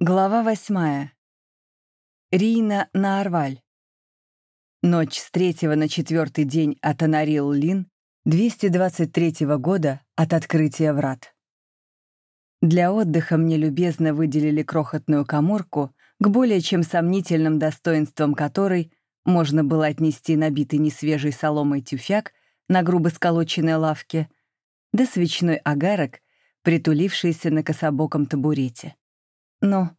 Глава восьмая. Рина на Арваль. Ночь с третьего на четвертый день от Анарил-Лин 223 года от открытия врат. Для отдыха мне любезно выделили крохотную коморку, к более чем сомнительным достоинствам которой можно было отнести набитый несвежей соломой тюфяк на грубо сколоченной лавке, да свечной агарок, притулившийся на кособоком табурете. Но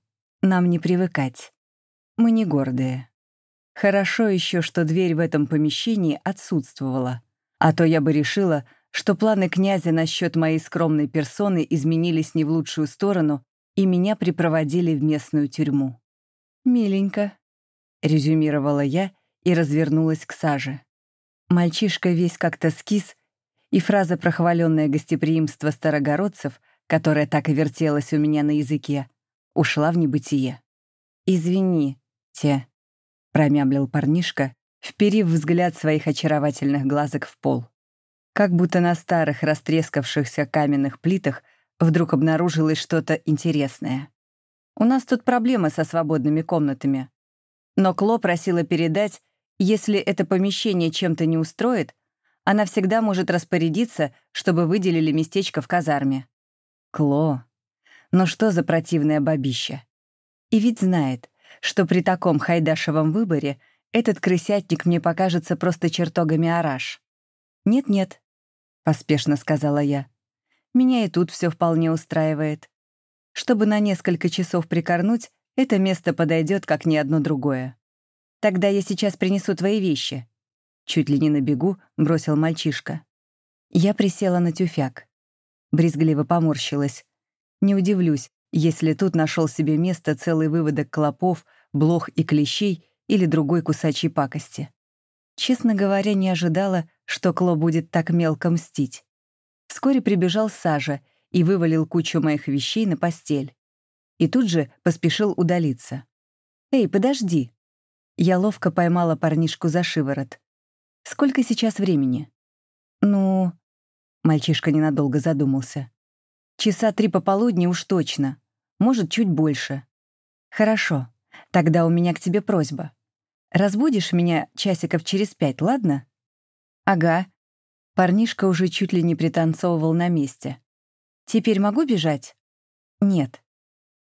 нам не привыкать. Мы не гордые. Хорошо еще, что дверь в этом помещении отсутствовала, а то я бы решила, что планы князя насчет моей скромной персоны изменились не в лучшую сторону, и меня припроводили в местную тюрьму. «Миленько», — резюмировала я и развернулась к Саже. Мальчишка весь как-то скис, и фраза про хваленное гостеприимство старогородцев, которая так и вертелась у меня на языке, ушла в небытие. «Извини, те», — промямлил парнишка, вперив взгляд своих очаровательных глазок в пол. Как будто на старых растрескавшихся каменных плитах вдруг обнаружилось что-то интересное. «У нас тут проблемы со свободными комнатами. Но Кло просила передать, если это помещение чем-то не устроит, она всегда может распорядиться, чтобы выделили местечко в казарме». «Кло», но что за противное бабище? И ведь знает, что при таком хайдашевом выборе этот крысятник мне покажется просто чертогами араш. «Нет-нет», — поспешно сказала я. «Меня и тут все вполне устраивает. Чтобы на несколько часов прикорнуть, это место подойдет как ни одно другое. Тогда я сейчас принесу твои вещи». Чуть ли не на бегу бросил мальчишка. Я присела на тюфяк. Брезгливо поморщилась. Не удивлюсь, если тут нашел себе место целый выводок клопов, блох и клещей или другой кусачей пакости. Честно говоря, не ожидала, что Кло будет так мелко мстить. Вскоре прибежал Сажа и вывалил кучу моих вещей на постель. И тут же поспешил удалиться. «Эй, подожди!» Я ловко поймала парнишку за шиворот. «Сколько сейчас времени?» «Ну...» Мальчишка ненадолго задумался. Часа три пополудни уж точно. Может, чуть больше. Хорошо. Тогда у меня к тебе просьба. Разбудишь меня часиков через пять, ладно? Ага. Парнишка уже чуть ли не пританцовывал на месте. Теперь могу бежать? Нет.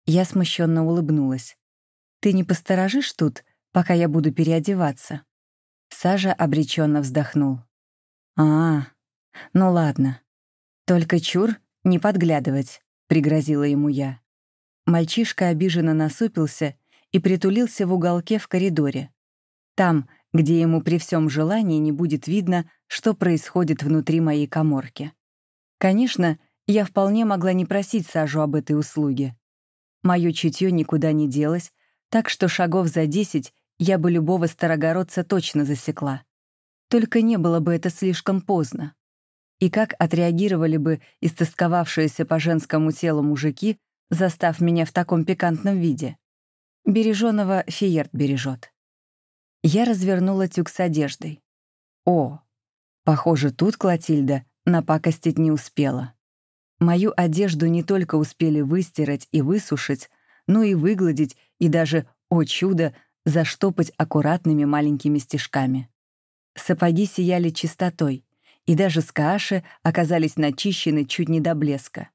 Я смущенно улыбнулась. Ты не посторожишь тут, пока я буду переодеваться? Сажа обреченно вздохнул. А, ну ладно. Только чур, «Не подглядывать», — пригрозила ему я. Мальчишка обиженно насупился и притулился в уголке в коридоре. Там, где ему при всем желании не будет видно, что происходит внутри моей коморки. Конечно, я вполне могла не просить Сажу об этой услуге. Мое чутье никуда не делось, так что шагов за десять я бы любого старогородца точно засекла. Только не было бы это слишком поздно и как отреагировали бы истосковавшиеся по женскому телу мужики, застав меня в таком пикантном виде. Береженого фиерт бережет. Я развернула тюк с одеждой. О, похоже, тут Клотильда напакостить не успела. Мою одежду не только успели выстирать и высушить, но и выгладить и даже, о чудо, заштопать аккуратными маленькими стежками. Сапоги сияли чистотой, и даже скааши оказались начищены чуть не до блеска.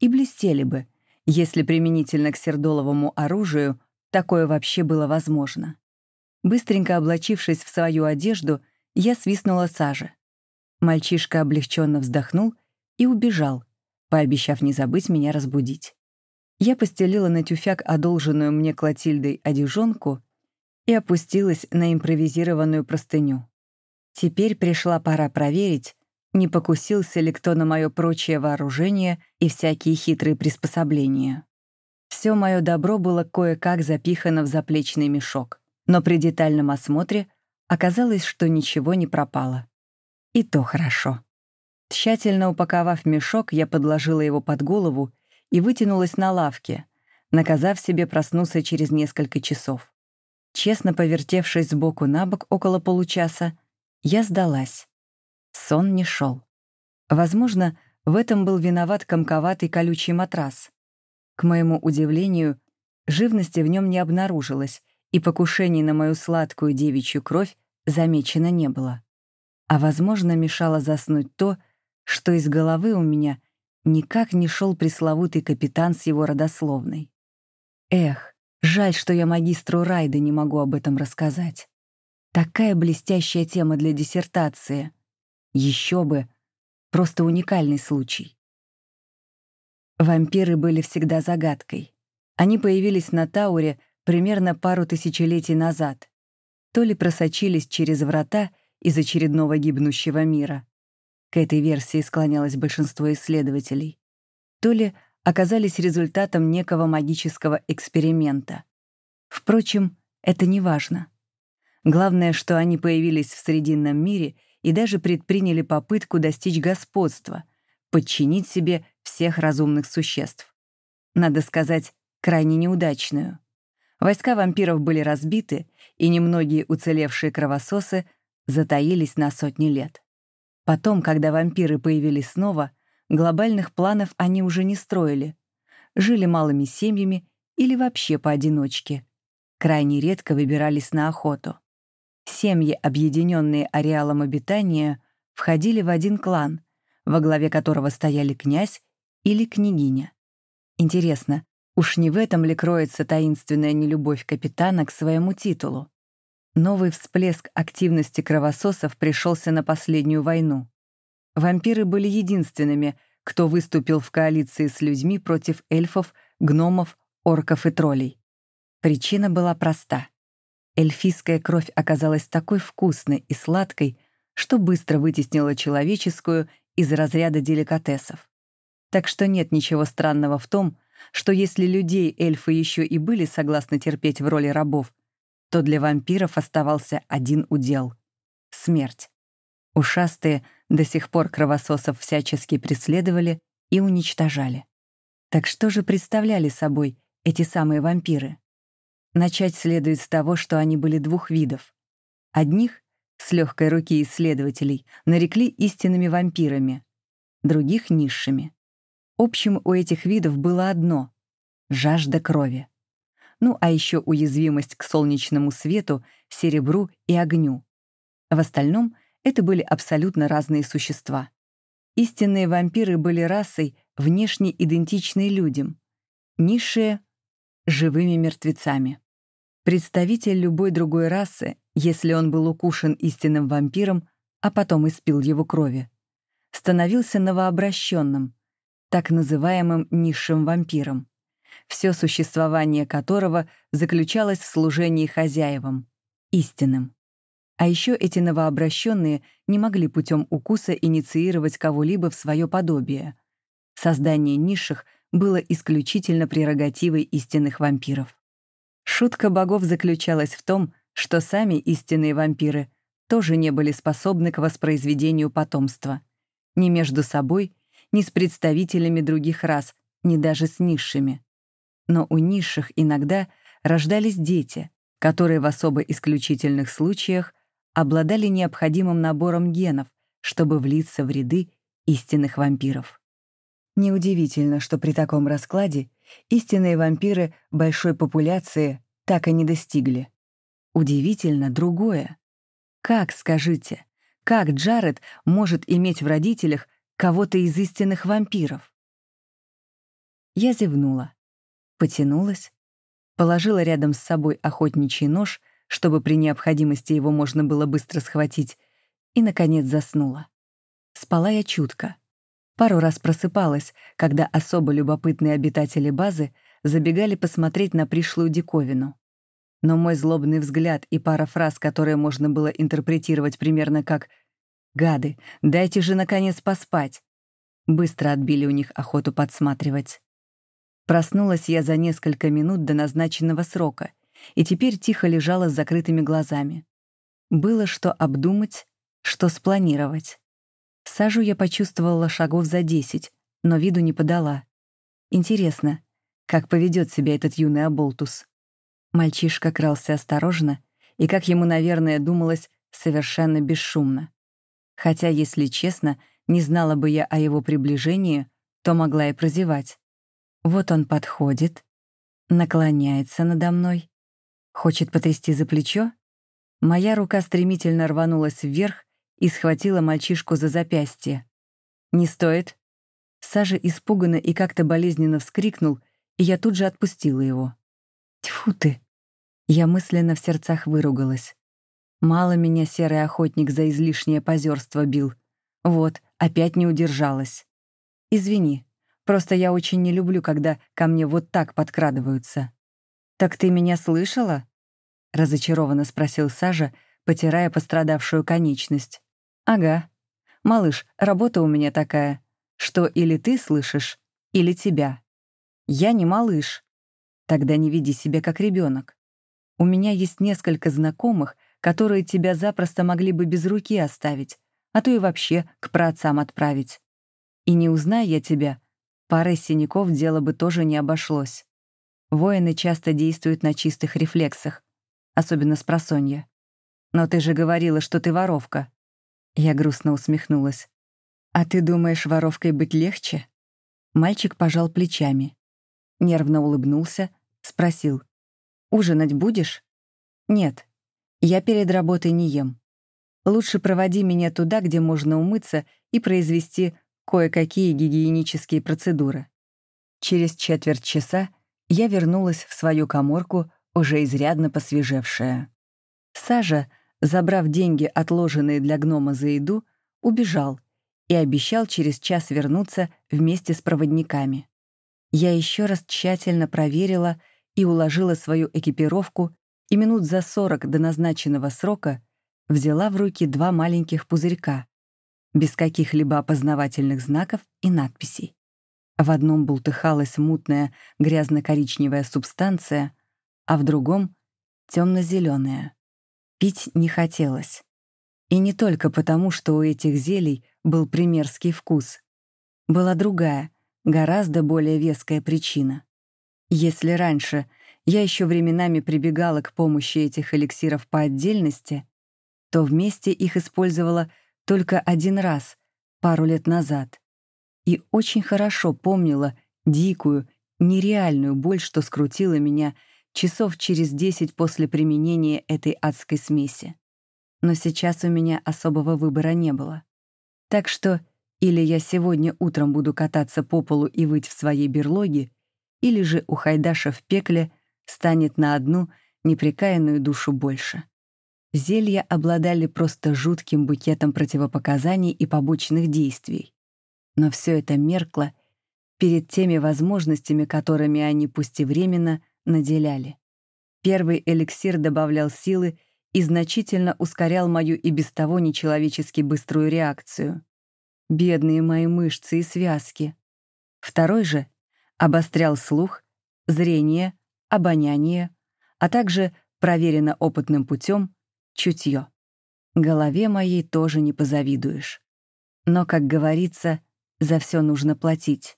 И блестели бы, если применительно к сердоловому оружию такое вообще было возможно. Быстренько облачившись в свою одежду, я свистнула сажи. Мальчишка облегченно вздохнул и убежал, пообещав не забыть меня разбудить. Я постелила на тюфяк одолженную мне Клотильдой одежонку и опустилась на импровизированную простыню. Теперь пришла пора проверить, не покусился ли кто на мое прочее вооружение и всякие хитрые приспособления. Все мое добро было кое-как запихано в заплечный мешок, но при детальном осмотре оказалось, что ничего не пропало. И то хорошо. Тщательно упаковав мешок, я подложила его под голову и вытянулась на лавке, наказав себе проснуться через несколько часов. Честно повертевшись сбоку на бок около получаса, я сдалась. Сон не шел. Возможно, в этом был виноват комковатый колючий матрас. К моему удивлению, Живности в нем не обнаружилось, и покушений на мою сладкую девичью кровь замечено не было. А, возможно, мешало заснуть то, что из головы у меня никак не шел пресловутый капитан с его родословной. Эх, жаль, что я магистру Райда не могу об этом рассказать. Такая блестящая тема для диссертации. Еще бы. Просто уникальный случай. Вампиры были всегда загадкой. Они появились на Тауре примерно пару тысячелетий назад. То ли просочились через врата из очередного гибнущего мира. К этой версии склонялось большинство исследователей. То ли оказались результатом некого магического эксперимента. Впрочем, это не важно. Главное, что они появились в Срединном мире и даже предприняли попытку достичь господства, подчинить себе всех разумных существ. Надо сказать, крайне неудачную. Войска вампиров были разбиты, и немногие уцелевшие кровососы затаились на сотни лет. Потом, когда вампиры появились снова, глобальных планов они уже не строили. Жили малыми семьями или вообще поодиночке. Крайне редко выбирались на охоту. Семьи, объединенные ареалом обитания, входили в один клан, во главе которого стояли князь или княгиня. Интересно, уж не в этом ли кроется таинственная нелюбовь капитана к своему титулу? Новый всплеск активности кровососов пришелся на последнюю войну. Вампиры были единственными, кто выступил в коалиции с людьми против эльфов, гномов, орков и троллей. Причина была проста. Эльфийская кровь оказалась такой вкусной и сладкой, что быстро вытеснила человеческую из разряда деликатесов. Так что нет ничего странного в том, что если людей эльфы еще и были согласны терпеть в роли рабов, то для вампиров оставался один удел — смерть. Ушастые до сих пор кровососов всячески преследовали и уничтожали. Так что же представляли собой эти самые вампиры? Начать следует с того, что они были двух видов. Одних, с легкой руки исследователей, нарекли истинными вампирами, других — низшими. Общим у этих видов было одно — жажда крови. Ну а еще уязвимость к солнечному свету, серебру и огню. В остальном это были абсолютно разные существа. Истинные вампиры были расой, внешне идентичной людям, низшие — живыми мертвецами. Представитель любой другой расы, если он был укушен истинным вампиром, а потом испил его крови, становился новообращенным, так называемым низшим вампиром, все существование которого заключалось в служении хозяевам, истинным. А еще эти новообращенные не могли путем укуса инициировать кого-либо в свое подобие. Создание низших было исключительно прерогативой истинных вампиров. Шутка богов заключалась в том, что сами истинные вампиры тоже не были способны к воспроизведению потомства. Ни между собой, ни с представителями других рас, ни даже с низшими. Но у низших иногда рождались дети, которые в особо исключительных случаях обладали необходимым набором генов, чтобы влиться в ряды истинных вампиров. Неудивительно, что при таком раскладе истинные вампиры большой популяции так и не достигли. Удивительно другое. Как, скажите, как Джаред может иметь в родителях кого-то из истинных вампиров? Я зевнула, потянулась, положила рядом с собой охотничий нож, чтобы при необходимости его можно было быстро схватить, и, наконец, заснула. Спала я чутко. Пару раз просыпалась, когда особо любопытные обитатели базы забегали посмотреть на пришлую диковину. Но мой злобный взгляд и пара фраз, которые можно было интерпретировать примерно как «Гады, дайте же, наконец, поспать», быстро отбили у них охоту подсматривать. Проснулась я за несколько минут до назначенного срока и теперь тихо лежала с закрытыми глазами. Было что обдумать, что спланировать. Сажу я почувствовала шагов за десять, но виду не подала. Интересно, как поведет себя этот юный оболтус. Мальчишка крался осторожно и, как ему, наверное, думалось, совершенно бесшумно. Хотя, если честно, не знала бы я о его приближении, то могла и прозевать. Вот он подходит, Наклоняется надо мной. Хочет потрясти за плечо? Моя рука стремительно рванулась вверх и схватила мальчишку за запястье. «Не стоит». Сажа испуганно и как-то болезненно вскрикнул, и я тут же отпустила его. «Тьфу ты!» Я мысленно в сердцах выругалась. Мало меня серый охотник за излишнее позерство бил. Вот, опять не удержалась. Извини, просто я очень не люблю, когда ко мне вот так подкрадываются. «Так ты меня слышала?» — разочарованно спросил Сажа, потирая пострадавшую конечность. «Ага. Малыш, работа у меня такая, что или ты слышишь, или тебя. Я не малыш. Тогда не веди себя как ребенок. У меня есть несколько знакомых, которые тебя запросто могли бы без руки оставить, а то и вообще к праотцам отправить. И не узнай я тебя, парой синяков дело бы тоже не обошлось. Воины часто действуют на чистых рефлексах, особенно с просонья. Но ты же говорила, что ты воровка. Я грустно усмехнулась. А ты думаешь, воровкой быть легче? Мальчик пожал плечами. Нервно улыбнулся, спросил. «Ужинать будешь?» «Нет, я перед работой не ем. Лучше проводи меня туда, где можно умыться и произвести кое-какие гигиенические процедуры. Через четверть часа я вернулась в свою коморку, уже изрядно посвежевшая. Сажа, забрав деньги, отложенные для гнома за еду, убежал и обещал через час вернуться вместе с проводниками. Я еще раз тщательно проверила и уложила свою экипировку и минут за сорок до назначенного срока взяла в руки два маленьких пузырька, без каких-либо опознавательных знаков и надписей. В одном бултыхалась мутная грязно-коричневая субстанция, а в другом — темно-зеленая. Пить не хотелось. И не только потому, что у этих зелий был примерский вкус. Была другая, гораздо более веская причина. Если раньше — я еще временами прибегала к помощи этих эликсиров по отдельности, то вместе их использовала только один раз, пару лет назад. И очень хорошо помнила дикую, нереальную боль, что скрутила меня часов через десять после применения этой адской смеси. Но сейчас у меня особого выбора не было. Так что или я сегодня утром буду кататься по полу и выть в своей берлоге, или же у Хайдаша в пекле — станет на одну непрекаянную душу больше. Зелья обладали просто жутким букетом противопоказаний и побочных действий. Но все это меркло перед теми возможностями, которыми они, пусть и временно, наделяли. Первый эликсир добавлял силы и значительно ускорял мою и без того нечеловечески быструю реакцию. Бедные мои мышцы и связки. Второй же обострял слух, зрение, обоняние, а также, проверено опытным путем, чутье. Голове моей тоже не позавидуешь. Но, как говорится, за все нужно платить.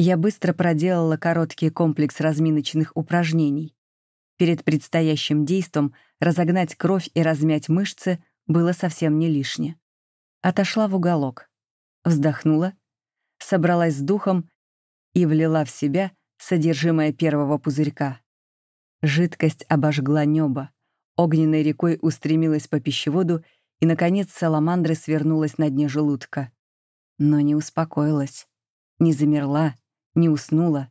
Я быстро проделала короткий комплекс разминочных упражнений. Перед предстоящим действом разогнать кровь и размять мышцы было совсем не лишне. Отошла в уголок, вздохнула, собралась с духом и влила в себя содержимое первого пузырька. Жидкость обожгла небо, огненной рекой устремилась по пищеводу, и, наконец, саламандра свернулась на дне желудка. Но не успокоилась, не замерла, не уснула.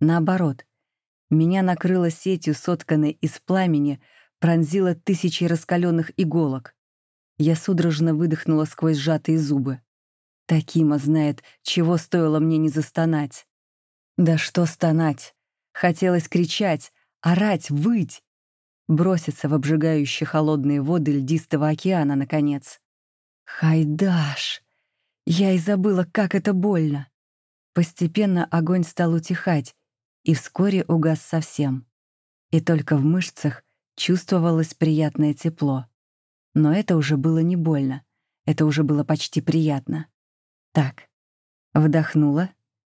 Наоборот, меня накрыло сетью, сотканной из пламени, пронзила тысячи раскаленных иголок. Я судорожно выдохнула сквозь сжатые зубы. Такима знает, чего стоило мне не застонать. Да что стонать? Хотелось кричать, орать, выть. Броситься в обжигающие холодные воды льдистого океана, наконец. Хайдаш! Я и забыла, как это больно. Постепенно огонь стал утихать и вскоре угас совсем. И только в мышцах чувствовалось приятное тепло. Но это уже было не больно, это уже было почти приятно. Так, вдохнула,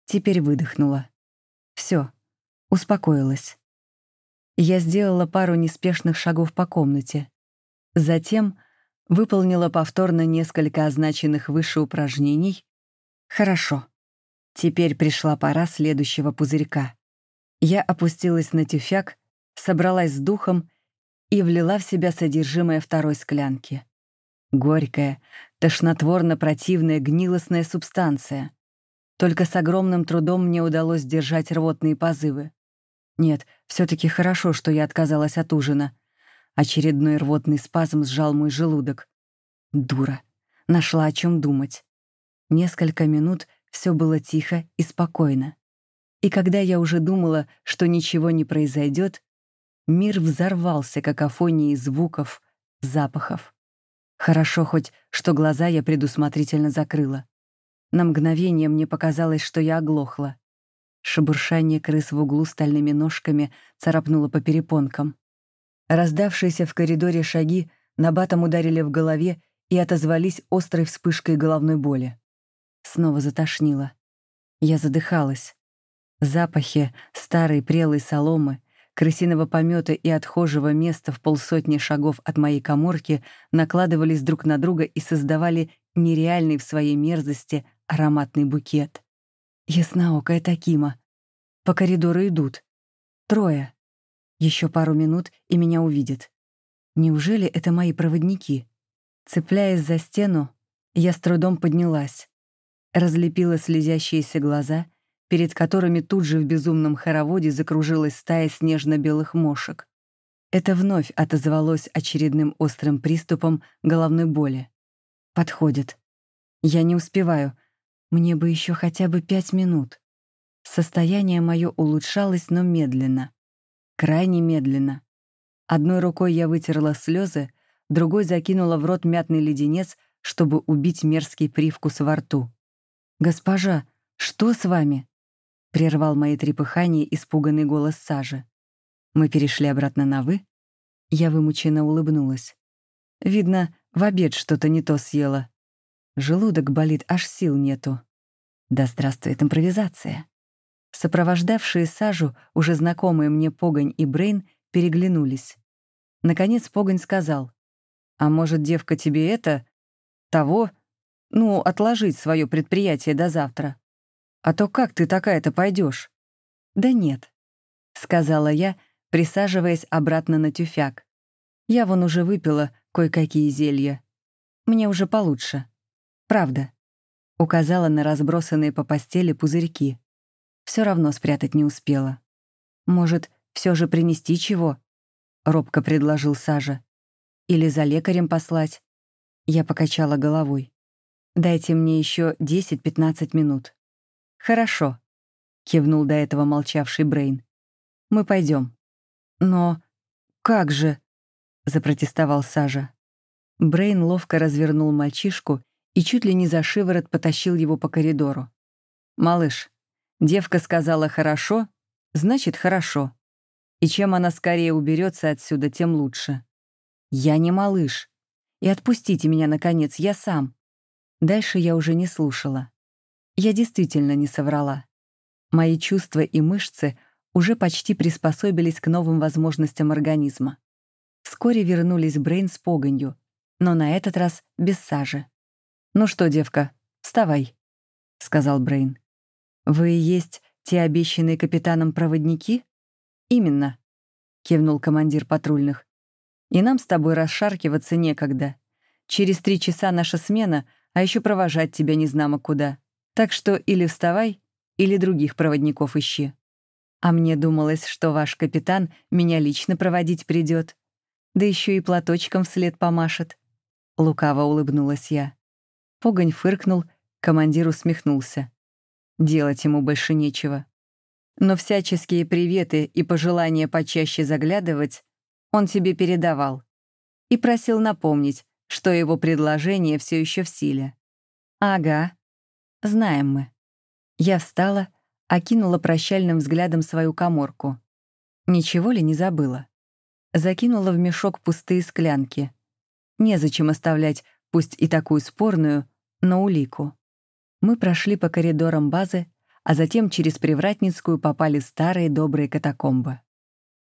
Теперь выдохнула. Все, успокоилась. Я сделала пару неспешных шагов по комнате. Затем выполнила повторно несколько означенных выше упражнений. Хорошо. Теперь пришла пора следующего пузырька. Я опустилась на тюфяк, собралась с духом и влила в себя содержимое второй склянки. Горькая, тошнотворно-противная гнилостная субстанция. Только с огромным трудом мне удалось сдержать рвотные позывы. Нет, все таки хорошо, что я отказалась от ужина. Очередной рвотный спазм сжал мой желудок. Дура. Нашла о чем думать. Несколько минут все было тихо и спокойно. И когда я уже думала, что ничего не произойдет, мир взорвался какофонией звуков, запахов. Хорошо хоть, что глаза я предусмотрительно закрыла. На мгновение мне показалось, что я оглохла. Шебуршание крыс в углу стальными ножками царапнуло по перепонкам. Раздавшиеся в коридоре шаги набатом ударили в голове и отозвались острой вспышкой головной боли. Снова затошнило. Я задыхалась. Запахи старой прелой соломы, крысиного помета и отхожего места в полсотни шагов от моей коморки накладывались друг на друга и создавали нереальный в своей мерзости ароматный букет. Ясноокая Такима. По коридору идут. Трое. Еще пару минут, и меня увидят. Неужели это мои проводники? Цепляясь за стену, я с трудом поднялась. Разлепила слезящиеся глаза — перед которыми тут же в безумном хороводе закружилась стая снежно-белых мошек. Это вновь отозвалось очередным острым приступом головной боли. Подходит. Я не успеваю. Мне бы еще хотя бы пять минут. Состояние мое улучшалось, но медленно. Крайне медленно. Одной рукой я вытерла слезы, другой закинула в рот мятный леденец, чтобы убить мерзкий привкус во рту. «Госпожа, что с вами?» Прервал мои трепыхания испуганный голос Сажи. Мы перешли обратно на «вы». Я вымученно улыбнулась. Видно, в обед что-то не то съела. Желудок болит, аж сил нету. Да здравствует импровизация. Сопровождавшие Сажу, уже знакомые мне Погонь и Брейн, переглянулись. Наконец Погонь сказал, «А может, девка, тебе это... того... ну, отложить свое предприятие до завтра?» А то как ты такая-то пойдешь? Да нет, сказала я, присаживаясь обратно на тюфяк. Я вон уже выпила кое-какие зелья. Мне уже получше. Правда. Указала на разбросанные по постели пузырьки. Все равно спрятать не успела. Может, все же принести чего? Робко предложил Сажа. Или за лекарем послать? Я покачала головой. Дайте мне еще 10-15 минут. «Хорошо», — кивнул до этого молчавший Брейн. «Мы пойдем. «Но как же?» — запротестовал Сажа. Брейн ловко развернул мальчишку и чуть ли не за шиворот потащил его по коридору. «Малыш, девка сказала «хорошо», значит «хорошо». И чем она скорее уберется отсюда, тем лучше. Я не малыш. И отпустите меня, наконец, я сам. Дальше я уже не слушала. Я действительно не соврала. Мои чувства и мышцы уже почти приспособились к новым возможностям организма. Вскоре вернулись Брейн с погонью, но на этот раз без сажи. «Ну что, девка, вставай», — сказал Брейн. «Вы есть те обещанные капитаном проводники?» «Именно», — кивнул командир патрульных. «И нам с тобой расшаркиваться некогда. Через три часа наша смена, а еще провожать тебя незнамо куда. Так что или вставай, или других проводников ищи. А мне думалось, что ваш капитан меня лично проводить придет, да еще и платочком вслед помашет. Лукаво улыбнулась я. Погонь фыркнул, командир усмехнулся. Делать ему больше нечего. Но всяческие приветы и пожелания почаще заглядывать он тебе передавал. И просил напомнить, что его предложение все еще в силе. «Ага», Знаем мы. Я встала, окинула прощальным взглядом свою коморку. Ничего ли не забыла? Закинула в мешок пустые склянки. Незачем оставлять, пусть и такую спорную, но улику. Мы прошли по коридорам базы, а затем через Привратницкую попали старые добрые катакомбы.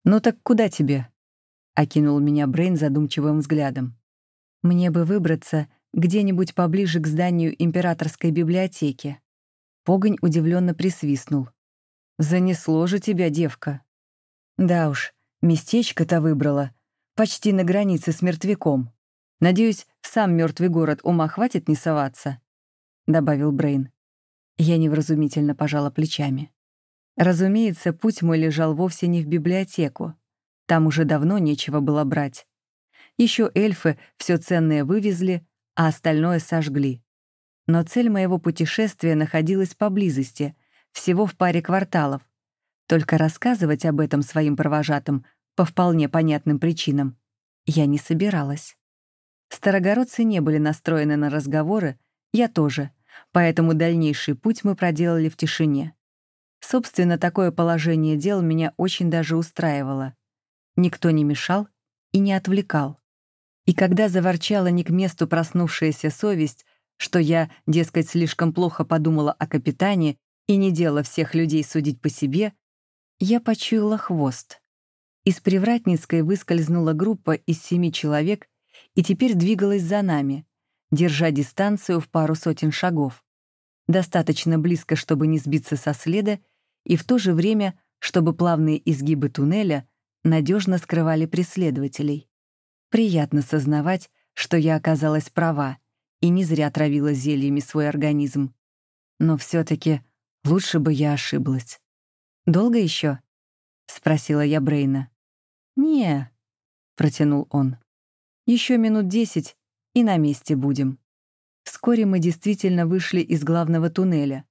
«Ну так куда тебе?» — окинул меня Брейн задумчивым взглядом. «Мне бы выбраться где-нибудь поближе к зданию императорской библиотеки. Погонь удивленно присвистнул. Занесло же тебя, девка. Да уж, местечко-то выбрала. Почти на границе с мертвяком. Надеюсь, в сам мертвый город ума хватит не соваться, добавил Брейн. Я невразумительно пожала плечами. Разумеется, путь мой лежал вовсе не в библиотеку. Там уже давно нечего было брать. Еще эльфы все ценное вывезли, а остальное сожгли. Но цель моего путешествия находилась поблизости, всего в паре кварталов. Только рассказывать об этом своим провожатым по вполне понятным причинам я не собиралась. Старогородцы не были настроены на разговоры, я тоже, поэтому дальнейший путь мы проделали в тишине. Собственно, такое положение дел меня очень даже устраивало. Никто не мешал и не отвлекал. И когда заворчала не к месту проснувшаяся совесть, что я, дескать, слишком плохо подумала о капитане и не делала всех людей судить по себе, я почуяла хвост. Из Привратницкой выскользнула группа из семи человек и теперь двигалась за нами, держа дистанцию в пару сотен шагов. Достаточно близко, чтобы не сбиться со следа, и в то же время, чтобы плавные изгибы туннеля надежно скрывали преследователей. Приятно сознавать, что я оказалась права и не зря травила зельями свой организм. Но все таки лучше бы я ошиблась. «Долго еще? спросила я Брейна. «Не», — протянул он. Еще минут десять, и на месте будем». Вскоре мы действительно вышли из главного туннеля.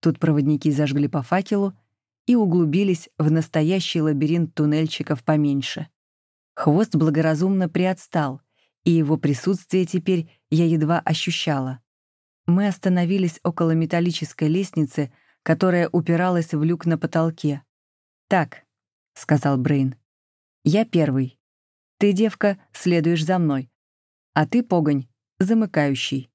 Тут проводники зажгли по факелу и углубились в настоящий лабиринт туннельчиков поменьше. Хвост благоразумно приотстал, и его присутствие теперь я едва ощущала. Мы остановились около металлической лестницы, которая упиралась в люк на потолке. «Так», — сказал Брейн, — «я первый. Ты, девка, следуешь за мной. А ты, погонь, замыкающий».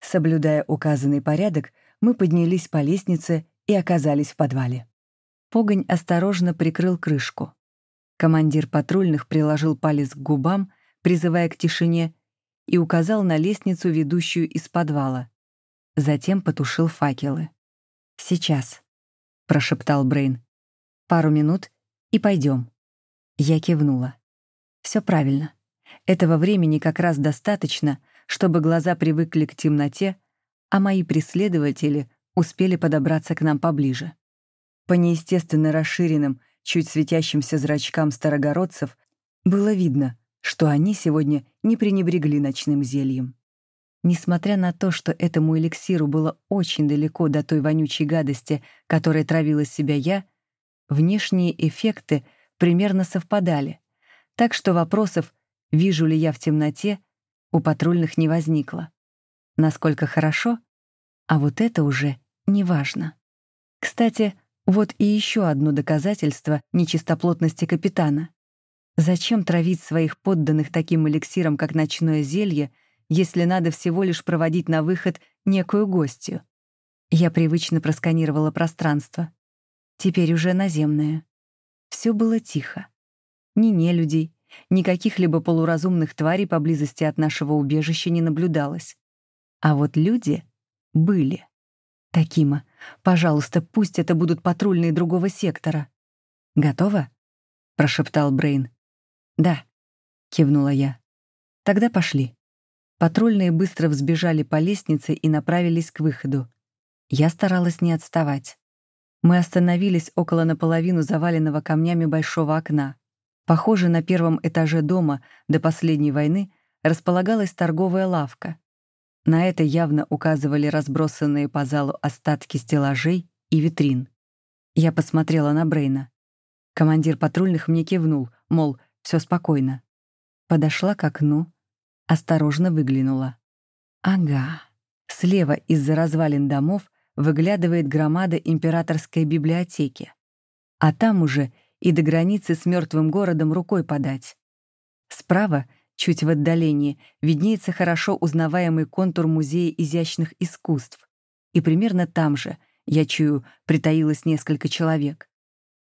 Соблюдая указанный порядок, мы поднялись по лестнице и оказались в подвале. Погонь осторожно прикрыл крышку. Командир патрульных приложил палец к губам, призывая к тишине, и указал на лестницу, ведущую из подвала. Затем потушил факелы. «Сейчас», — прошептал Брейн. «Пару минут и пойдем». Я кивнула. Все правильно. Этого времени как раз достаточно, чтобы глаза привыкли к темноте, а мои преследователи успели подобраться к нам поближе. По неестественно расширенным, чуть светящимся зрачкам старогородцев было видно, что они сегодня не пренебрегли ночным зельем. Несмотря на то, что этому эликсиру было очень далеко до той вонючей гадости, которой травила себя я, внешние эффекты примерно совпадали, так что вопросов, вижу ли я в темноте, у патрульных не возникло. Насколько хорошо? А вот это уже не важно. Кстати, вот и еще одно доказательство нечистоплотности капитана. Зачем травить своих подданных таким эликсиром, как ночное зелье, если надо всего лишь проводить на выход некую гостью? Я привычно просканировала пространство. Теперь уже наземное. Все было тихо. Ни нелюдей, ни каких-либо полуразумных тварей поблизости от нашего убежища не наблюдалось. А вот люди были. Такима, пожалуйста, пусть это будут патрульные другого сектора. Готово? прошептал Брейн. Да, кивнула я. Тогда пошли. Патрульные быстро взбежали по лестнице и направились к выходу. Я старалась не отставать. Мы остановились около наполовину заваленного камнями большого окна. Похоже, на первом этаже дома до последней войны располагалась торговая лавка. На это явно указывали разбросанные по залу остатки стеллажей и витрин. Я посмотрела на Брейна. Командир патрульных мне кивнул, мол, все спокойно. Подошла к окну, осторожно выглянула. Ага, слева из-за развалин домов выглядывает громада императорской библиотеки. А там уже и до границы с мертвым городом рукой подать. Справа Чуть в отдалении виднеется хорошо узнаваемый контур Музея изящных искусств. И примерно там же, я чую, притаилось несколько человек.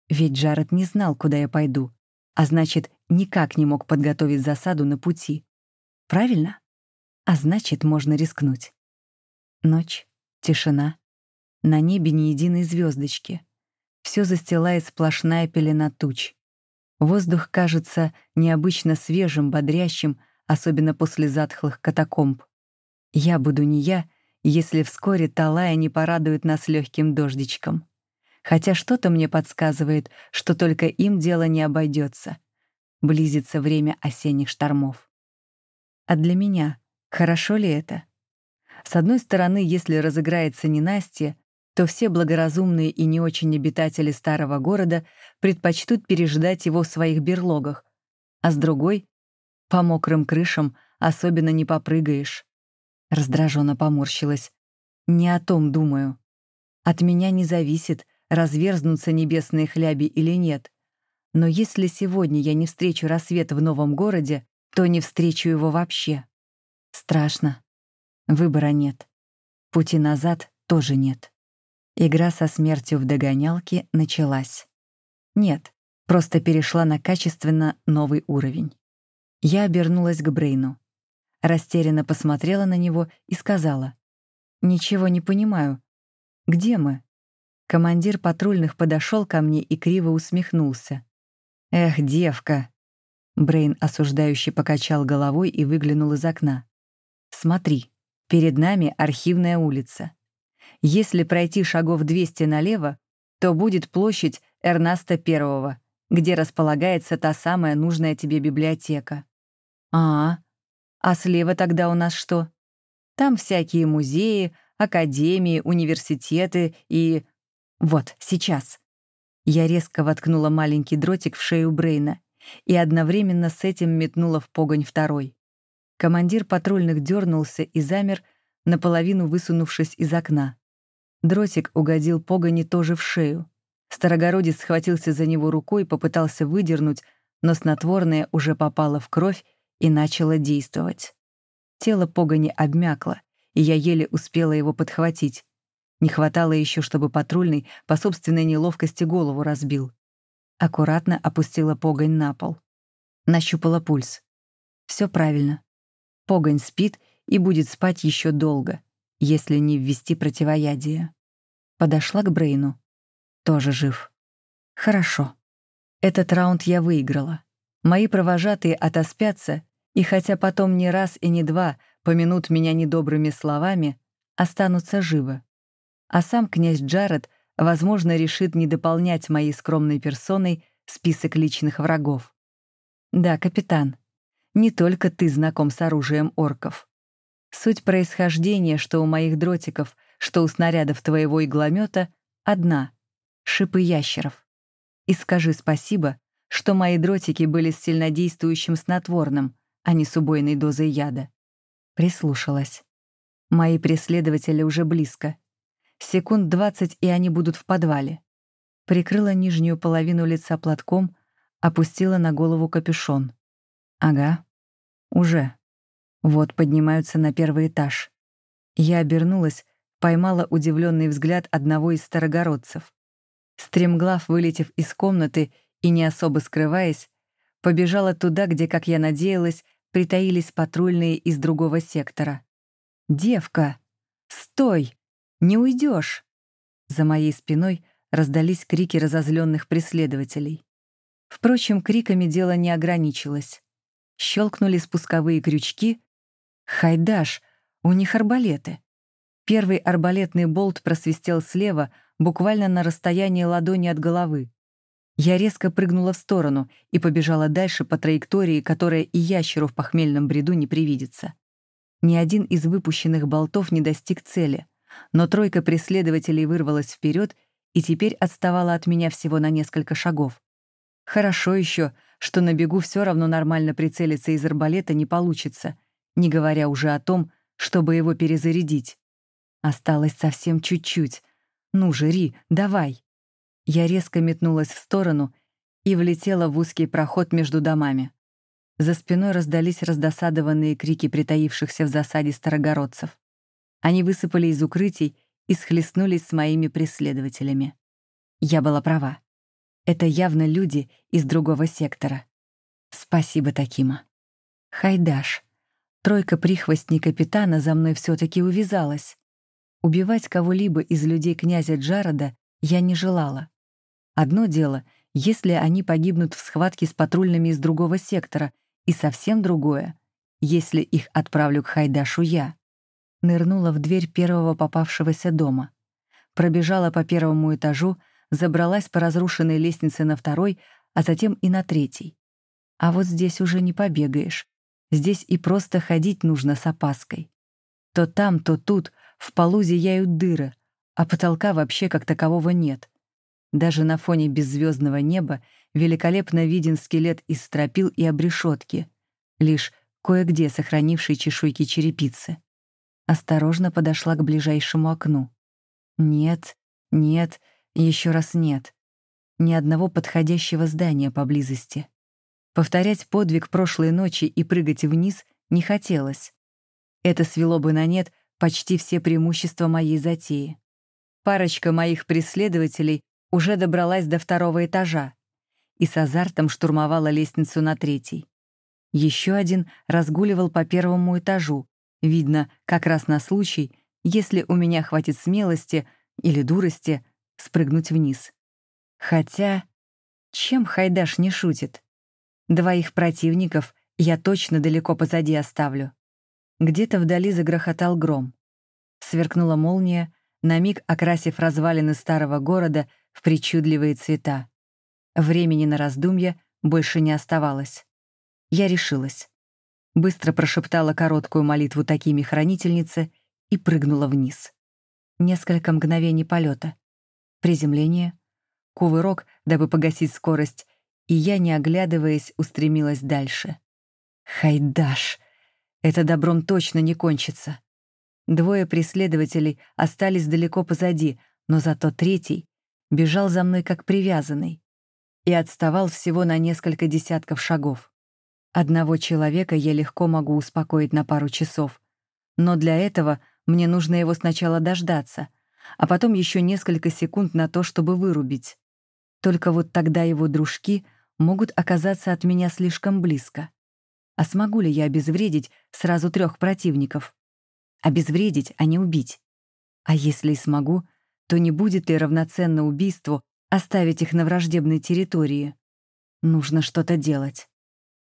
Ведь Джаред не знал, куда я пойду, а значит, никак не мог подготовить засаду на пути. Правильно? А значит, можно рискнуть. Ночь, тишина. На небе ни единой звездочки. Все застилает сплошная пелена туч. Воздух кажется необычно свежим, бодрящим, особенно после затхлых катакомб. Я буду не я, если вскоре Талая не порадует нас легким дождичком. Хотя что-то мне подсказывает, что только им дело не обойдется. Близится время осенних штормов. А для меня хорошо ли это? С одной стороны, если разыграется ненастье, то все благоразумные и не очень обитатели старого города предпочтут переждать его в своих берлогах, а с другой — по мокрым крышам особенно не попрыгаешь. Раздраженно поморщилась. Не о том думаю. От меня не зависит, разверзнутся небесные хляби или нет. Но если сегодня я не встречу рассвет в новом городе, то не встречу его вообще. Страшно. Выбора нет. Пути назад тоже нет. Игра со смертью в догонялке началась. Нет, просто перешла на качественно новый уровень. Я обернулась к Брейну. Растерянно посмотрела на него и сказала. «Ничего не понимаю. Где мы?» Командир патрульных подошел ко мне и криво усмехнулся. «Эх, девка!» Брейн осуждающе покачал головой и выглянул из окна. «Смотри, перед нами архивная улица. Если пройти шагов 200 налево, то будет площадь Эрнаста Первого, где располагается та самая нужная тебе библиотека. А, а слева тогда у нас что? Там всякие музеи, академии, университеты и... Вот, сейчас. Я резко воткнула маленький дротик в шею Брейна и одновременно с этим метнула в погонь второй. Командир патрульных дернулся и замер, наполовину высунувшись из окна. Дротик угодил погони тоже в шею. Старогородец схватился за него рукой, попытался выдернуть, но снотворное уже попало в кровь и начало действовать. Тело погони обмякло, и я еле успела его подхватить. Не хватало еще, чтобы патрульный по собственной неловкости голову разбил. Аккуратно опустила погонь на пол. Нащупала пульс. Все правильно. Погонь спит и будет спать еще долго, если не ввести противоядие. Подошла к Брейну. Тоже жив. Хорошо. Этот раунд я выиграла. Мои провожатые отоспятся, и хотя потом не раз и не два помянут меня недобрыми словами, останутся живы. А сам князь Джаред, возможно, решит не дополнять моей скромной персоной список личных врагов. Да, капитан, не только ты знаком с оружием орков. Суть происхождения, что у моих дротиков, что у снарядов твоего игломета, одна — шипы ящеров. И скажи спасибо, что мои дротики были с сильнодействующим снотворным, а не с убойной дозой яда. Прислушалась. Мои преследователи уже близко. Секунд двадцать, и они будут в подвале. Прикрыла нижнюю половину лица платком, опустила на голову капюшон. Ага, уже. Вот поднимаются на первый этаж. Я обернулась, поймала удивленный взгляд одного из старогородцев. Стремглав, вылетев из комнаты и не особо скрываясь, побежала туда, где, как я надеялась, притаились патрульные из другого сектора. «Девка! Стой! Не уйдешь!» За моей спиной раздались крики разозленных преследователей. Впрочем, криками дело не ограничилось. Щелкнули спусковые крючки. «Хайдаш! У них арбалеты!» Первый арбалетный болт просвистел слева, буквально на расстоянии ладони от головы. Я резко прыгнула в сторону и побежала дальше по траектории, которая и ящеру в похмельном бреду не привидится. Ни один из выпущенных болтов не достиг цели, но тройка преследователей вырвалась вперед и теперь отставала от меня всего на несколько шагов. Хорошо еще, что на бегу все равно нормально прицелиться из арбалета не получится, не говоря уже о том, чтобы его перезарядить. Осталось совсем чуть-чуть. Ну же, Ри, давай. Я резко метнулась в сторону и влетела в узкий проход между домами. За спиной раздались раздосадованные крики притаившихся в засаде старогородцев. Они высыпали из укрытий и схлестнулись с моими преследователями. Я была права. Это явно люди из другого сектора. Спасибо, Такима. Хайдаш. Тройка прихвостней капитана за мной все таки увязалась. Убивать кого-либо из людей князя Джарода я не желала. Одно дело, если они погибнут в схватке с патрульными из другого сектора, и совсем другое, если их отправлю к Хайдашу я. Нырнула в дверь первого попавшегося дома. Пробежала по первому этажу, забралась по разрушенной лестнице на второй, а затем и на третий. А вот здесь уже не побегаешь. Здесь и просто ходить нужно с опаской. То там, то тут в полу зияют дыры, а потолка вообще как такового нет. Даже на фоне беззвездного неба великолепно виден скелет из стропил и обрешетки, лишь кое-где сохранивший чешуйки черепицы. Осторожно подошла к ближайшему окну. Нет, нет, еще раз нет. Ни одного подходящего здания поблизости. Повторять подвиг прошлой ночи и прыгать вниз не хотелось. Это свело бы на нет почти все преимущества моей затеи. Парочка моих преследователей уже добралась до второго этажа и с азартом штурмовала лестницу на третий. Еще один разгуливал по первому этажу, видно, как раз на случай, если у меня хватит смелости или дурости спрыгнуть вниз. Хотя, чем Хайдаш не шутит? Двоих противников я точно далеко позади оставлю. Где-то вдали загрохотал гром. Сверкнула молния, на миг окрасив развалины старого города в причудливые цвета. Времени на раздумья больше не оставалось. Я решилась. Быстро прошептала короткую молитву такими хранительнице и прыгнула вниз. Несколько мгновений полета. Приземление. Кувырок, дабы погасить скорость, и я, не оглядываясь, устремилась дальше. Хайдаш! Это добром точно не кончится. Двое преследователей остались далеко позади, но зато третий бежал за мной как привязанный и отставал всего на несколько десятков шагов. Одного человека я легко могу успокоить на пару часов, но для этого мне нужно его сначала дождаться, а потом еще несколько секунд на то, чтобы вырубить. Только вот тогда его дружки могут оказаться от меня слишком близко. А смогу ли я обезвредить сразу трех противников? Обезвредить, а не убить. А если и смогу, то не будет ли равноценно убийству оставить их на враждебной территории? Нужно что-то делать.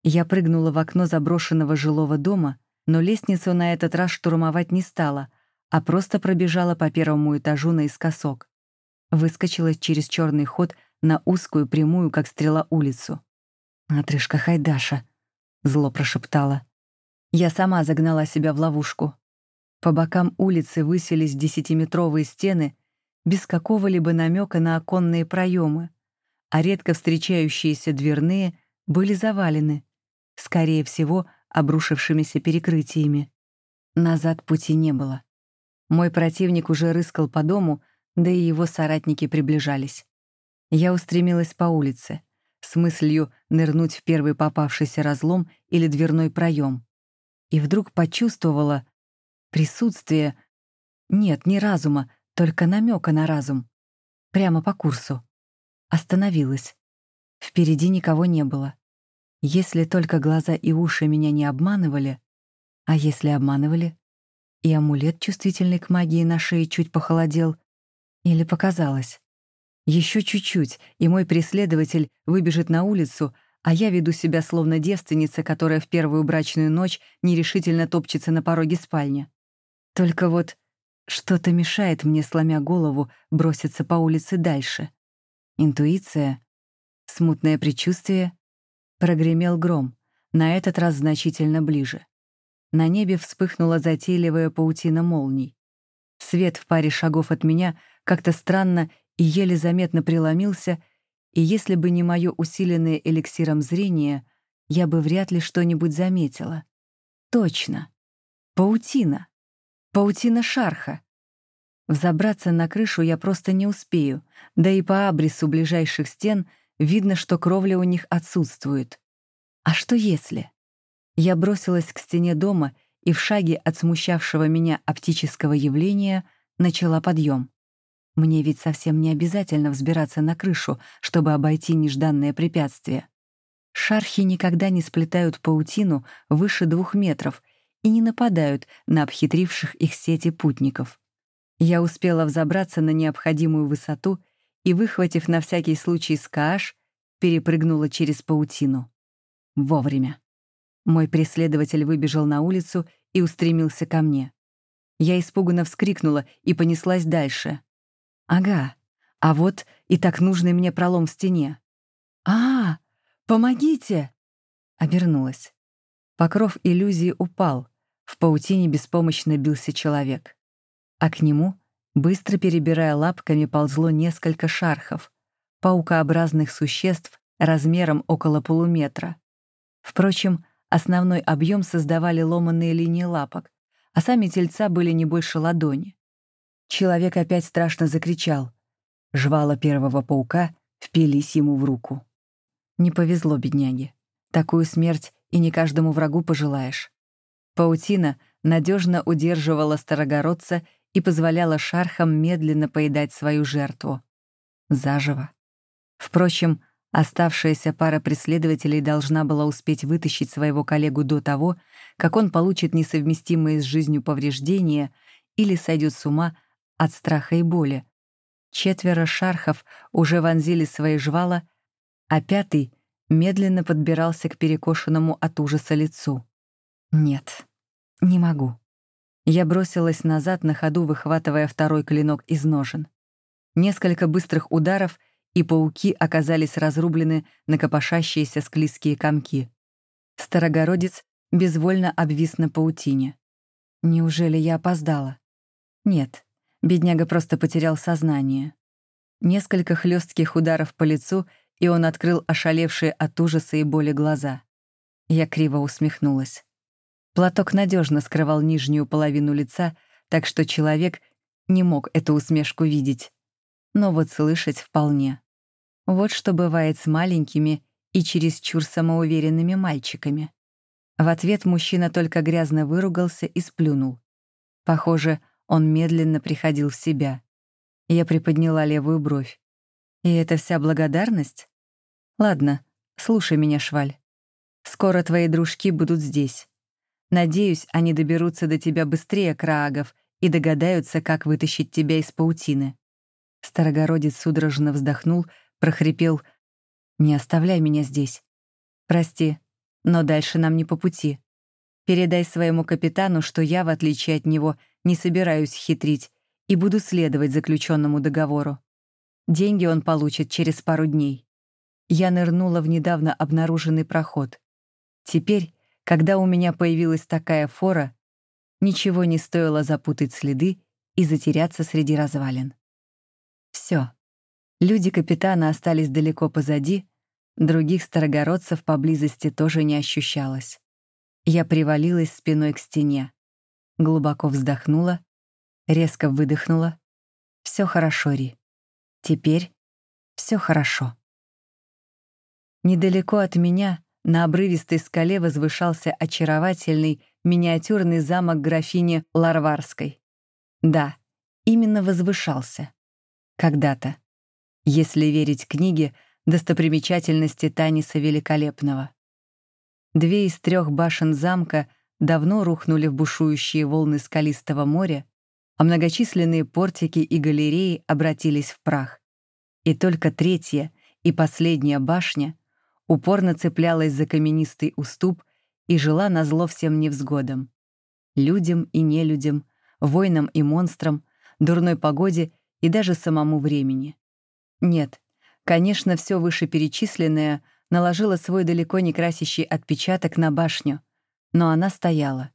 Я прыгнула в окно заброшенного жилого дома, но лестницу на этот раз штурмовать не стала, а просто пробежала по первому этажу наискосок. Выскочила через черный ход на узкую, прямую, как стрела, улицу. «Отрыжка Хайдаша», — зло прошептала. Я сама загнала себя в ловушку. По бокам улицы высились десятиметровые стены без какого-либо намека на оконные проемы, а редко встречающиеся дверные были завалены, скорее всего, обрушившимися перекрытиями. Назад пути не было. Мой противник уже рыскал по дому, да и его соратники приближались. Я устремилась по улице, с мыслью нырнуть в первый попавшийся разлом или дверной проем. И вдруг почувствовала присутствие... Нет, не разума, только намека на разум. Прямо по курсу. Остановилась. Впереди никого не было. Если только глаза и уши меня не обманывали, а если обманывали, и амулет, чувствительный к магии на шее, чуть похолодел, или показалось. Еще чуть-чуть, и мой преследователь выбежит на улицу, а я веду себя словно девственница, которая в первую брачную ночь нерешительно топчется на пороге спальни. Только вот что-то мешает мне, сломя голову, броситься по улице дальше. Интуиция, смутное предчувствие. Прогремел гром, на этот раз значительно ближе. На небе вспыхнула затейливая паутина молний. Свет в паре шагов от меня как-то странно и еле заметно преломился, и если бы не мое усиленное эликсиром зрение, я бы вряд ли что-нибудь заметила. Точно. Паутина. Паутина шарха. Взобраться на крышу я просто не успею, да и по абрису ближайших стен видно, что кровля у них отсутствует. А что если? Я бросилась к стене дома и в шаге от смущавшего меня оптического явления начала подъем. Мне ведь совсем не обязательно взбираться на крышу, чтобы обойти нежданное препятствие. Шархи никогда не сплетают паутину выше двух метров и не нападают на обхитривших их сети путников. Я успела взобраться на необходимую высоту и, выхватив на всякий случай скааш, перепрыгнула через паутину. Вовремя. Мой преследователь выбежал на улицу и устремился ко мне. Я испуганно вскрикнула и понеслась дальше. Ага, а вот и так нужный мне пролом в стене. «А, помогите!» Обернулась. Покров иллюзии упал. В паутине беспомощно бился человек. А к нему, быстро перебирая лапками, ползло несколько шархов, паукообразных существ размером около полуметра. Впрочем, основной объем создавали ломанные линии лапок, а сами тельца были не больше ладони. Человек опять страшно закричал. Жвала первого паука впились ему в руку. Не повезло бедняге. Такую смерть и не каждому врагу пожелаешь. Паутина надежно удерживала старогородца и позволяла шархам медленно поедать свою жертву. Заживо. Впрочем, оставшаяся пара преследователей должна была успеть вытащить своего коллегу до того, как он получит несовместимые с жизнью повреждения или сойдет с ума от страха и боли. Четверо шархов уже вонзили свои жвала, а пятый медленно подбирался к перекошенному от ужаса лицу. Нет, не могу. Я бросилась назад на ходу, выхватывая второй клинок из ножен. Несколько быстрых ударов, и пауки оказались разрублены на копошащиеся склизкие комки. Старогородец безвольно обвис на паутине. Неужели я опоздала? Нет, бедняга просто потерял сознание. Несколько хлестких ударов по лицу, и он открыл ошалевшие от ужаса и боли глаза. Я криво усмехнулась. Платок надежно скрывал нижнюю половину лица, так что человек не мог эту усмешку видеть. Но вот слышать вполне. Вот что бывает с маленькими и чересчур самоуверенными мальчиками. В ответ мужчина только грязно выругался и сплюнул. Похоже, он медленно приходил в себя. Я приподняла левую бровь. И это вся благодарность? Ладно, слушай меня, Шваль. Скоро твои дружки будут здесь. Надеюсь, они доберутся до тебя быстрее, Краагов, и догадаются, как вытащить тебя из паутины. Старогородец судорожно вздохнул, прохрипел «Не оставляй меня здесь. Прости, но дальше нам не по пути. Передай своему капитану, что я, в отличие от него, не собираюсь хитрить и буду следовать заключенному договору. Деньги он получит через пару дней. Я нырнула в недавно обнаруженный проход. Теперь когда у меня появилась такая фора, ничего не стоило запутать следы и затеряться среди развалин. Все. Люди капитана остались далеко позади, других старогородцев поблизости тоже не ощущалось. Я привалилась спиной к стене, глубоко вздохнула, резко выдохнула. Все хорошо, Ри. Теперь все хорошо. Недалеко от меня на обрывистой скале возвышался очаровательный миниатюрный замок графини Ларварской. Да, именно возвышался. Когда-то. Если верить книге достопримечательности Таниса Великолепного. Две из трех башен замка давно рухнули в бушующие волны скалистого моря, а многочисленные портики и галереи обратились в прах. И только третья и последняя башня — упорно цеплялась за каменистый уступ и жила на зло всем невзгодам. Людям и нелюдям, воинам и монстрам, дурной погоде и даже самому времени. Нет, конечно, все вышеперечисленное наложило свой далеко не красящий отпечаток на башню, но она стояла.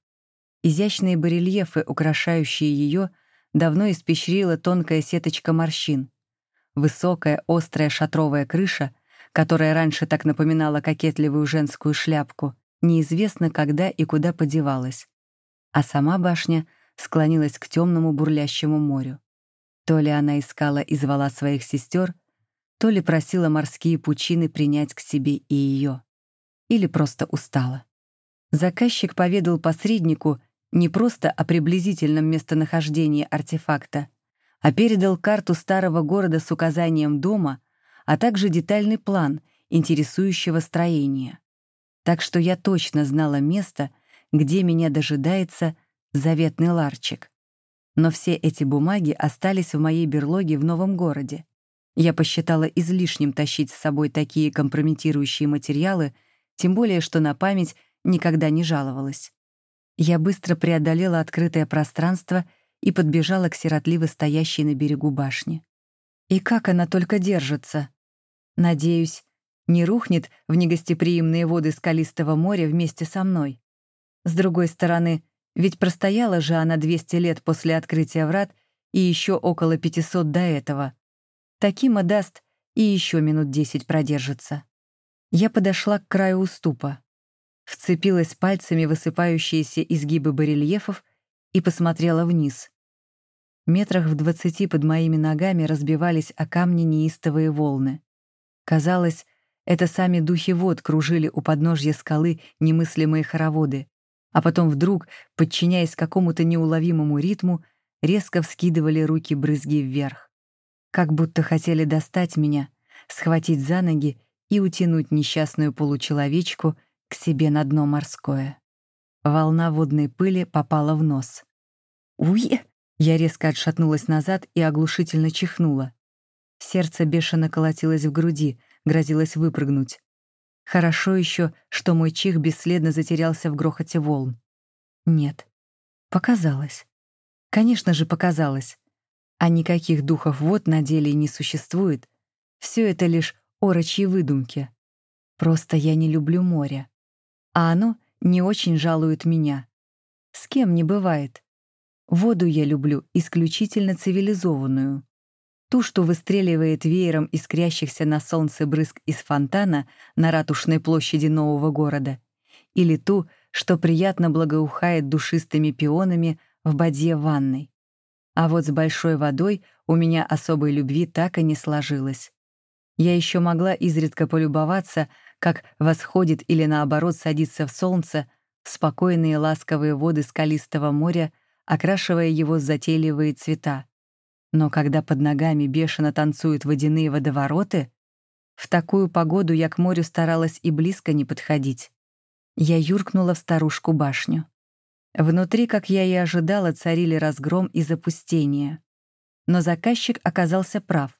Изящные барельефы, украшающие ее, давно испещрила тонкая сеточка морщин. Высокая, острая шатровая крыша которая раньше так напоминала кокетливую женскую шляпку, неизвестно когда и куда подевалась. А сама башня склонилась к темному бурлящему морю. То ли она искала и звала своих сестер, то ли просила морские пучины принять к себе и ее, или просто устала. Заказчик поведал посреднику не просто о приблизительном местонахождении артефакта, а передал карту старого города с указанием дома — а также детальный план интересующего строения. Так что я точно знала место, где меня дожидается заветный ларчик. Но все эти бумаги остались в моей берлоге в новом городе. Я посчитала излишним тащить с собой такие компрометирующие материалы, тем более что на память никогда не жаловалась. Я быстро преодолела открытое пространство и подбежала к сиротливо стоящей на берегу башне. И как она только держится? Надеюсь, не рухнет в негостеприимные воды скалистого моря вместе со мной. С другой стороны, ведь простояла же она 200 лет после открытия врат и еще около 500 до этого. Такима даст и еще минут 10 продержится. Я подошла к краю уступа, вцепилась пальцами в высыпающиеся изгибы барельефов и посмотрела вниз. Метрах в двадцати под моими ногами разбивались о камни неистовые волны. Казалось, это сами духи вод кружили у подножья скалы немыслимые хороводы, а потом вдруг, подчиняясь какому-то неуловимому ритму, резко вскидывали руки брызги вверх. Как будто хотели достать меня, схватить за ноги и утянуть несчастную получеловечку к себе на дно морское. Волна водной пыли попала в нос. «Уе!» Я резко отшатнулась назад и оглушительно чихнула. Сердце бешено колотилось в груди, грозилось выпрыгнуть. Хорошо еще, что мой чих бесследно затерялся в грохоте волн. Нет, показалось. Конечно же, показалось. А никаких духов вод на деле не существует. Все это лишь орочьи выдумки. Просто я не люблю море. А оно не очень жалует меня. С кем не бывает. Воду я люблю исключительно цивилизованную. Ту, что выстреливает веером искрящихся на солнце брызг из фонтана на ратушной площади нового города. Или ту, что приятно благоухает душистыми пионами в бадье ванной. А вот с большой водой у меня особой любви так и не сложилось. Я еще могла изредка полюбоваться, как восходит или наоборот садится в солнце спокойные ласковые воды скалистого моря, окрашивая его затейливые цвета. Но когда под ногами бешено танцуют водяные водовороты, в такую погоду я к морю старалась и близко не подходить. Я юркнула в старушку башню. Внутри, как я и ожидала, царили разгром и запустение. Но заказчик оказался прав.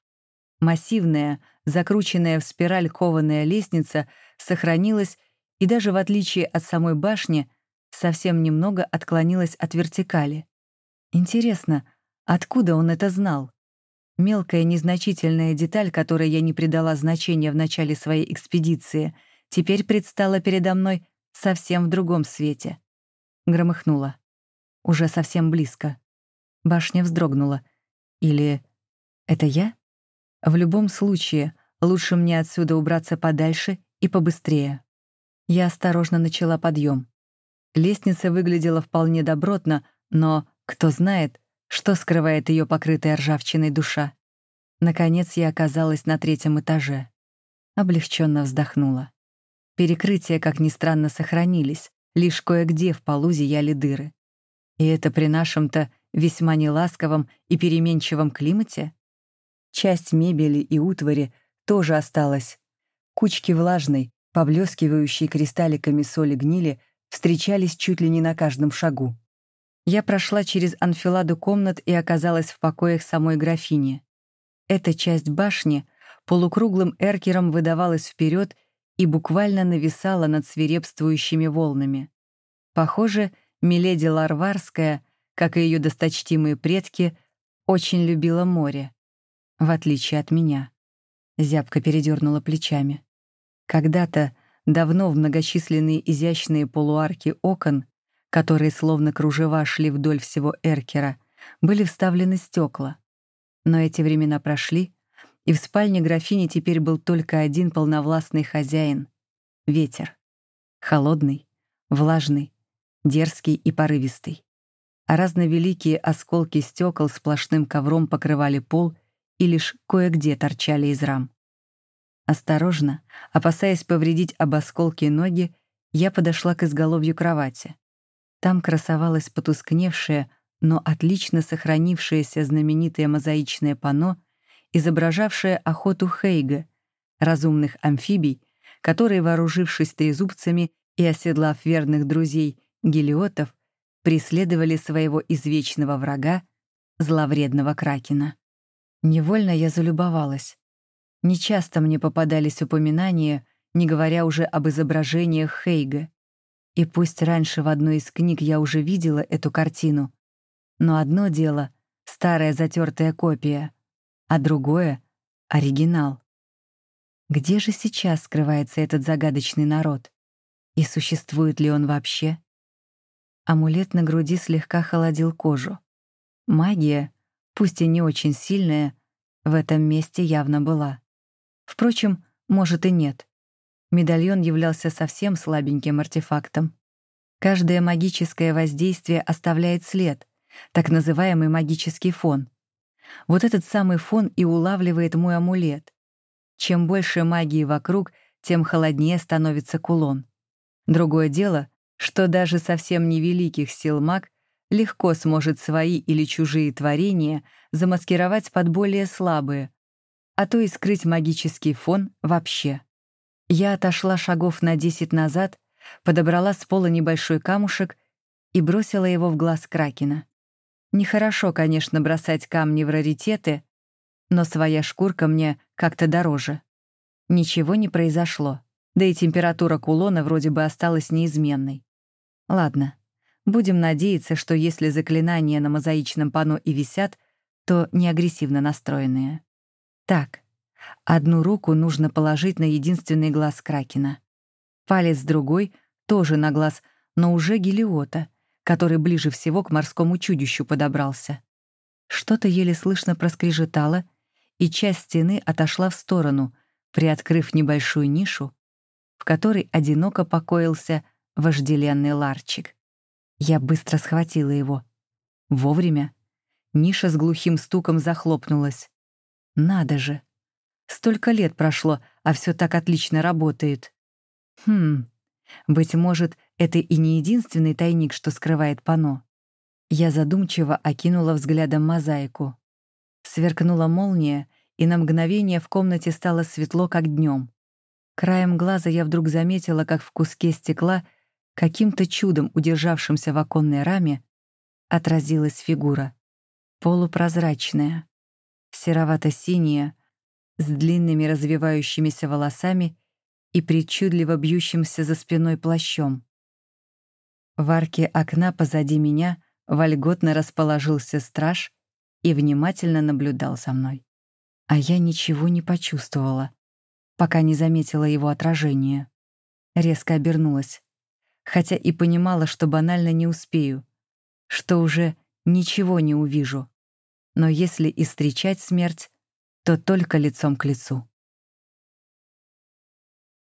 Массивная, закрученная в спираль кованая лестница сохранилась и даже в отличие от самой башни совсем немного отклонилась от вертикали. Интересно, откуда он это знал? Мелкая незначительная деталь, которой я не придала значения в начале своей экспедиции, теперь предстала передо мной совсем в другом свете. Громыхнула. Уже совсем близко. Башня вздрогнула. Или это я? В любом случае, лучше мне отсюда убраться подальше и побыстрее. Я осторожно начала подъем. Лестница выглядела вполне добротно, но кто знает, что скрывает ее покрытая ржавчиной душа. Наконец я оказалась на третьем этаже. Облегченно вздохнула. Перекрытия, как ни странно, сохранились, лишь кое-где в полу зияли дыры. И это при нашем-то весьма неласковом и переменчивом климате? Часть мебели и утвари тоже осталась. Кучки влажной, поблескивающей кристалликами соли гнили, встречались чуть ли не на каждом шагу. Я прошла через анфиладу комнат и оказалась в покоях самой графини. Эта часть башни полукруглым эркером выдавалась вперед и буквально нависала над свирепствующими волнами. Похоже, Миледи Ларварская, как и ее досточтимые предки, очень любила море. В отличие от меня. Зябко передернула плечами. Когда-то, давно в многочисленные изящные полуарки окон, которые словно кружева шли вдоль всего эркера, были вставлены стекла. Но эти времена прошли, и в спальне графини теперь был только один полновластный хозяин — ветер. Холодный, влажный, дерзкий и порывистый. А разновеликие осколки стекол сплошным ковром покрывали пол и лишь кое-где торчали из рам. Осторожно, опасаясь повредить об осколки ноги, я подошла к изголовью кровати. Там красовалось потускневшее, но отлично сохранившееся знаменитое мозаичное панно, изображавшее охоту Хейга, разумных амфибий, которые, вооружившись трезубцами и оседлав верных друзей гелиотов, преследовали своего извечного врага, зловредного кракена. Невольно я залюбовалась, Нечасто мне попадались упоминания, не говоря уже об изображениях Хейга. И пусть раньше в одной из книг я уже видела эту картину, но одно дело — старая затертая копия, а другое — оригинал. Где же сейчас скрывается этот загадочный народ? И существует ли он вообще? Амулет на груди слегка холодил кожу. Магия, пусть и не очень сильная, в этом месте явно была. Впрочем, может и нет. Медальон являлся совсем слабеньким артефактом. Каждое магическое воздействие оставляет след, так называемый магический фон. Вот этот самый фон и улавливает мой амулет. Чем больше магии вокруг, тем холоднее становится кулон. Другое дело, что даже совсем невеликих сил маг легко сможет свои или чужие творения замаскировать под более слабые, а то и скрыть магический фон вообще. Я отошла шагов на десять назад, подобрала с пола небольшой камушек и бросила его в глаз Кракена. Нехорошо, конечно, бросать камни в раритеты, но своя шкурка мне как-то дороже. Ничего не произошло, да и температура кулона вроде бы осталась неизменной. Ладно, будем надеяться, что если заклинания на мозаичном панно и висят, то не агрессивно настроенные. Так, одну руку нужно положить на единственный глаз Кракена. Палец другой тоже на глаз, но уже гелиота, который ближе всего к морскому чудищу подобрался. Что-то еле слышно проскрежетало, и часть стены отошла в сторону, приоткрыв небольшую нишу, в которой одиноко покоился вожделенный ларчик. Я быстро схватила его. Вовремя. Ниша с глухим стуком захлопнулась. Надо же. Столько лет прошло, а все так отлично работает. Хм, быть может, это и не единственный тайник, что скрывает пано. Я задумчиво окинула взглядом мозаику. Сверкнула молния, и на мгновение в комнате стало светло, как днем. Краем глаза я вдруг заметила, как в куске стекла, каким-то чудом удержавшимся в оконной раме, отразилась фигура. Полупрозрачная, серовато-синяя, с длинными развивающимися волосами и причудливо бьющимся за спиной плащом. В арке окна позади меня вольготно расположился страж и внимательно наблюдал за мной. А я ничего не почувствовала, пока не заметила его отражение. Резко обернулась, хотя и понимала, что банально не успею, что уже ничего не увижу. Но если и встречать смерть, то только лицом к лицу.